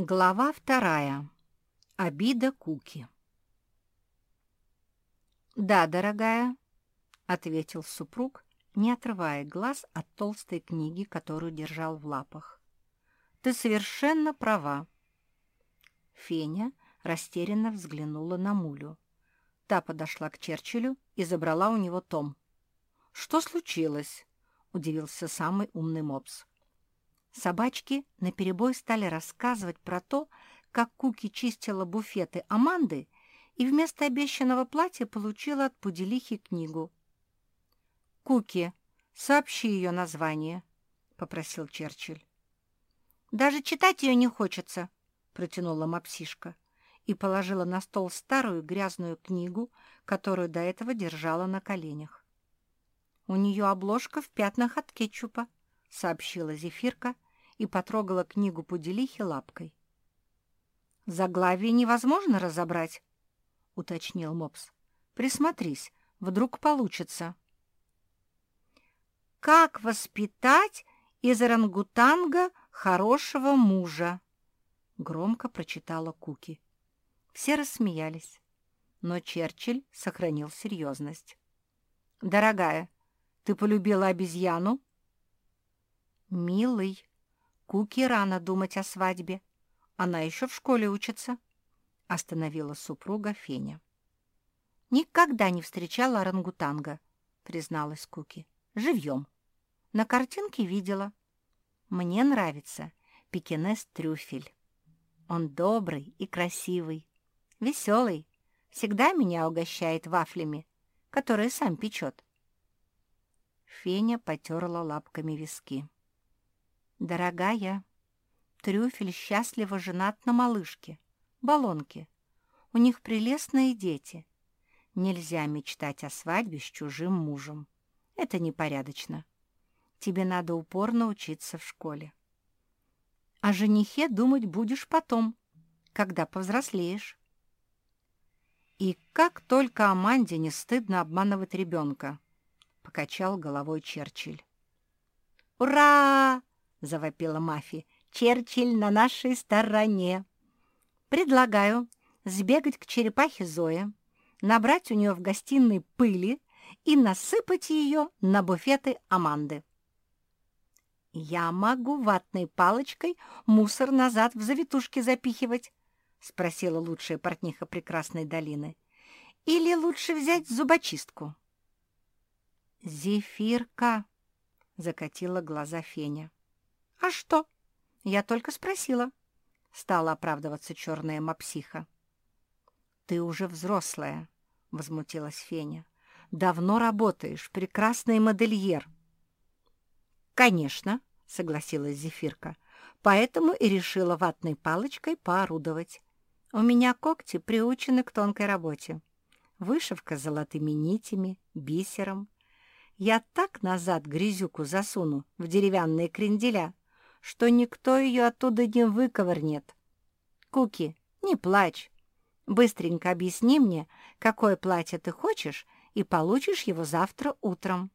Глава вторая. Обида Куки. «Да, дорогая», — ответил супруг, не отрывая глаз от толстой книги, которую держал в лапах. «Ты совершенно права». Феня растерянно взглянула на Мулю. Та подошла к Черчиллю и забрала у него том. «Что случилось?» — удивился самый умный мопс. Собачки наперебой стали рассказывать про то, как Куки чистила буфеты Аманды и вместо обещанного платья получила от Пуделихи книгу. «Куки, сообщи ее название», — попросил Черчилль. «Даже читать ее не хочется», — протянула мапсишка и положила на стол старую грязную книгу, которую до этого держала на коленях. «У нее обложка в пятнах от кетчупа», — сообщила Зефирка, — и потрогала книгу Пуделихи лапкой. «Заглавие невозможно разобрать», — уточнил Мопс. «Присмотрись, вдруг получится». «Как воспитать из орангутанга хорошего мужа?» — громко прочитала Куки. Все рассмеялись, но Черчилль сохранил серьезность. «Дорогая, ты полюбила обезьяну?» «Милый», Куки рано думать о свадьбе. Она еще в школе учится», — остановила супруга Феня. «Никогда не встречала орангутанга», — призналась Куки. «Живьем. На картинке видела. Мне нравится пекинес-трюфель. Он добрый и красивый, веселый, всегда меня угощает вафлями, которые сам печет». Феня потерла лапками виски. «Дорогая, Трюфель счастливо женат на малышке, Балонке. У них прелестные дети. Нельзя мечтать о свадьбе с чужим мужем. Это непорядочно. Тебе надо упорно учиться в школе. О женихе думать будешь потом, когда повзрослеешь. И как только Аманде не стыдно обманывать ребенка, — покачал головой Черчилль. «Ура!» — завопила Мафи. «Черчилль на нашей стороне. Предлагаю сбегать к черепахе Зое, набрать у нее в гостиной пыли и насыпать ее на буфеты Аманды. «Я могу ватной палочкой мусор назад в завитушки запихивать», — спросила лучшая портниха прекрасной долины. «Или лучше взять зубочистку?» «Зефирка», — закатила глаза Феня. «А что? Я только спросила», — стала оправдываться черная мапсиха. «Ты уже взрослая», — возмутилась Феня. «Давно работаешь, прекрасный модельер». «Конечно», — согласилась Зефирка, «поэтому и решила ватной палочкой поорудовать. У меня когти приучены к тонкой работе. Вышивка с золотыми нитями, бисером. Я так назад грязюку засуну в деревянные кренделя, что никто ее оттуда не выковырнет. Куки, не плачь. Быстренько объясни мне, какое платье ты хочешь, и получишь его завтра утром.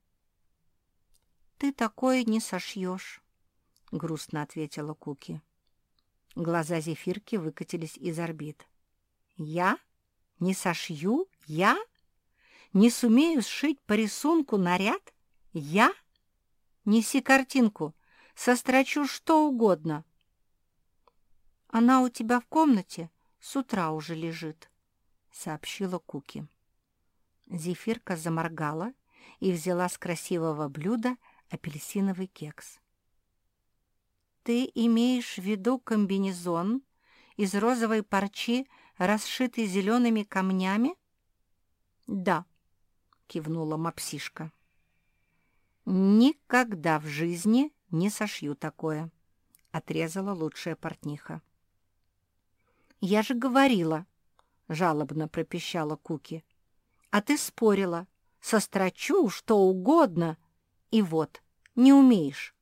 «Ты такое не сошьешь», — грустно ответила Куки. Глаза зефирки выкатились из орбит. «Я? Не сошью? Я? Не сумею сшить по рисунку наряд? Я? Неси картинку, сострочу что угодно. Она у тебя в комнате с утра уже лежит, — сообщила Куки. Зефирка заморгала и взяла с красивого блюда апельсиновый кекс. «Ты имеешь в виду комбинезон из розовой парчи, расшитый зелеными камнями?» «Да», — кивнула мапсишка. «Никогда в жизни не сошью такое», — отрезала лучшая портниха. «Я же говорила», — жалобно пропищала Куки. «А ты спорила. Сострочу что угодно. И вот, не умеешь».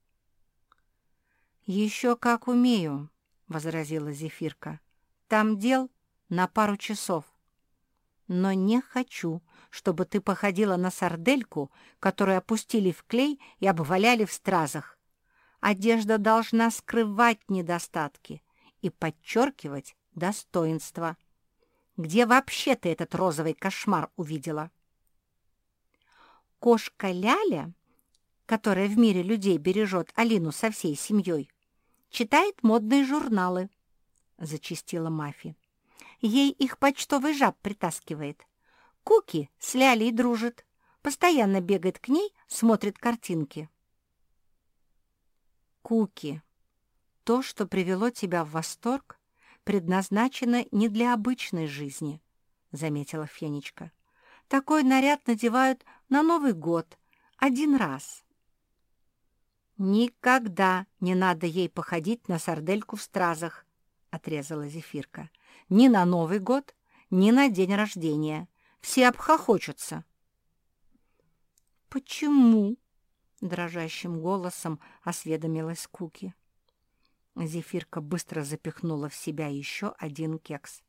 «Еще как умею», — возразила Зефирка. «Там дел на пару часов. Но не хочу, чтобы ты походила на сардельку, которую опустили в клей и обваляли в стразах. Одежда должна скрывать недостатки, и подчеркивать достоинство. Где вообще ты этот розовый кошмар увидела? Кошка Ляля, которая в мире людей бережет Алину со всей семьей, читает модные журналы, — зачистила Мафи. Ей их почтовый жаб притаскивает. Куки с Лялей дружит, постоянно бегает к ней, смотрит картинки. Куки, то, что привело тебя в восторг, предназначено не для обычной жизни, — заметила Фенечка. Такой наряд надевают на Новый год один раз. «Никогда не надо ей походить на сардельку в стразах», — отрезала Зефирка. «Ни на Новый год, ни на день рождения. Все обхохочутся». «Почему?» — дрожащим голосом осведомилась Куки. Зефирка быстро запихнула в себя еще один кекс.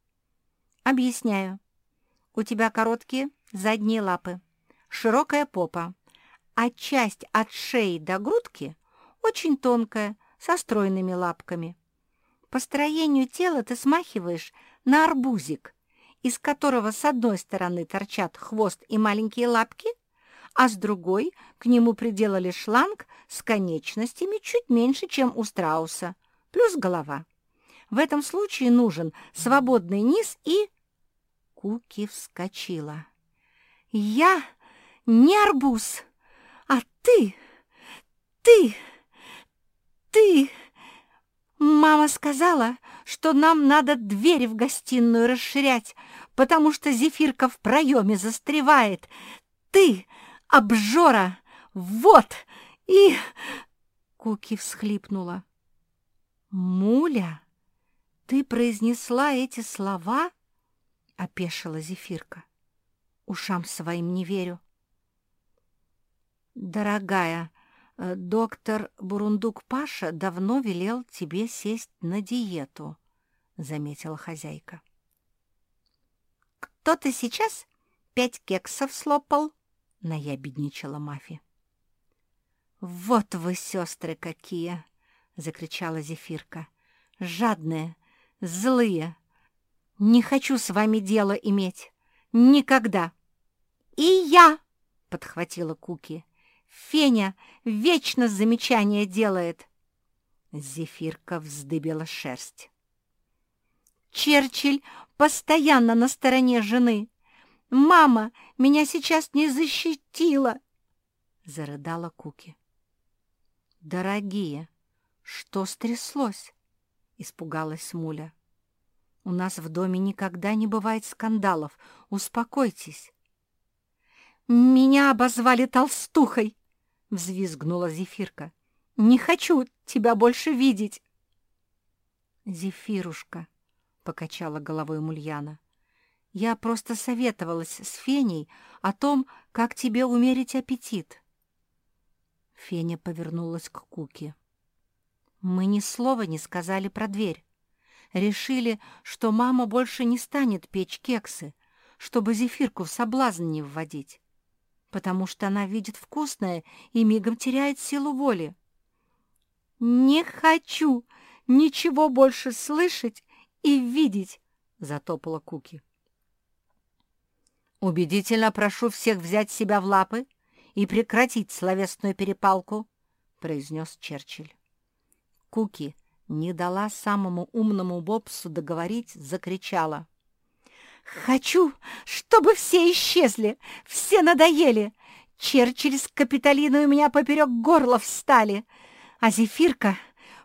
«Объясняю. У тебя короткие задние лапы, широкая попа, а часть от шеи до грудки очень тонкая, со стройными лапками. По строению тела ты смахиваешь на арбузик, из которого с одной стороны торчат хвост и маленькие лапки, а с другой к нему приделали шланг с конечностями чуть меньше, чем у страуса, плюс голова. В этом случае нужен свободный низ и... Куки вскочила. «Я не арбуз, а ты, ты, ты...» Мама сказала, что нам надо двери в гостиную расширять, потому что зефирка в проеме застревает. Ты, обжора, вот, и... Куки всхлипнула. «Муля, ты произнесла эти слова?» — опешила Зефирка. «Ушам своим не верю». «Дорогая, э, доктор Бурундук Паша давно велел тебе сесть на диету», — заметила хозяйка. «Кто-то сейчас пять кексов слопал?» — наябедничала Мафи. «Вот вы, сестры, какие!» — закричала Зефирка. «Жадные, злые. Не хочу с вами дело иметь. Никогда!» «И я!» — подхватила Куки. «Феня вечно замечания делает!» Зефирка вздыбила шерсть. «Черчилль постоянно на стороне жены. Мама меня сейчас не защитила!» — зарыдала Куки. «Дорогие, «Что стряслось?» — испугалась Муля. «У нас в доме никогда не бывает скандалов. Успокойтесь». «Меня обозвали толстухой!» — взвизгнула Зефирка. «Не хочу тебя больше видеть!» «Зефирушка!» — покачала головой Мульяна. «Я просто советовалась с Феней о том, как тебе умерить аппетит». Феня повернулась к Куке. Мы ни слова не сказали про дверь. Решили, что мама больше не станет печь кексы, чтобы зефирку в соблазн не вводить, потому что она видит вкусное и мигом теряет силу воли. «Не хочу ничего больше слышать и видеть!» — затопала Куки. «Убедительно прошу всех взять себя в лапы и прекратить словесную перепалку», — произнес Черчилль. Куки не дала самому умному Бобсу договорить, закричала. «Хочу, чтобы все исчезли, все надоели. Черчилль с Капитолиной у меня поперек горла встали, а Зефирка,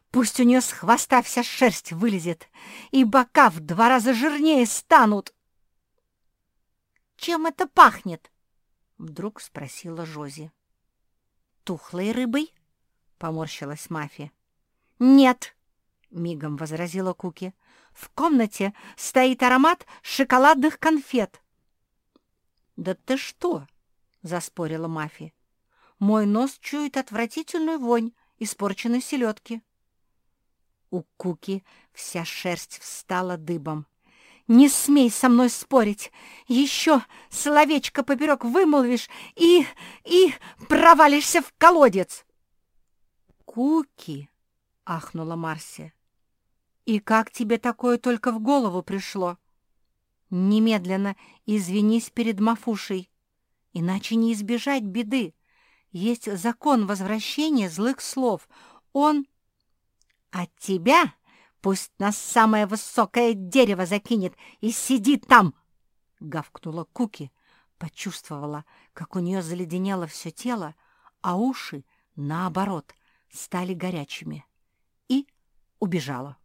пусть у нее с хвоста вся шерсть вылезет, и бока в два раза жирнее станут». «Чем это пахнет?» — вдруг спросила Жози. «Тухлой рыбой?» — поморщилась мафия. «Нет», — мигом возразила Куки. «В комнате стоит аромат шоколадных конфет». «Да ты что?» — заспорила Мафи. «Мой нос чует отвратительную вонь испорченной селедки». У Куки вся шерсть встала дыбом. «Не смей со мной спорить! Еще словечко поперек вымолвишь и... и провалишься в колодец!» «Куки!» ахнула Марсия. И как тебе такое только в голову пришло? Немедленно извинись перед Мафушей, иначе не избежать беды. Есть закон возвращения злых слов. Он... От тебя пусть на самое высокое дерево закинет и сидит там, — гавкнула Куки, почувствовала, как у нее заледенело все тело, а уши, наоборот, стали горячими, и убежала.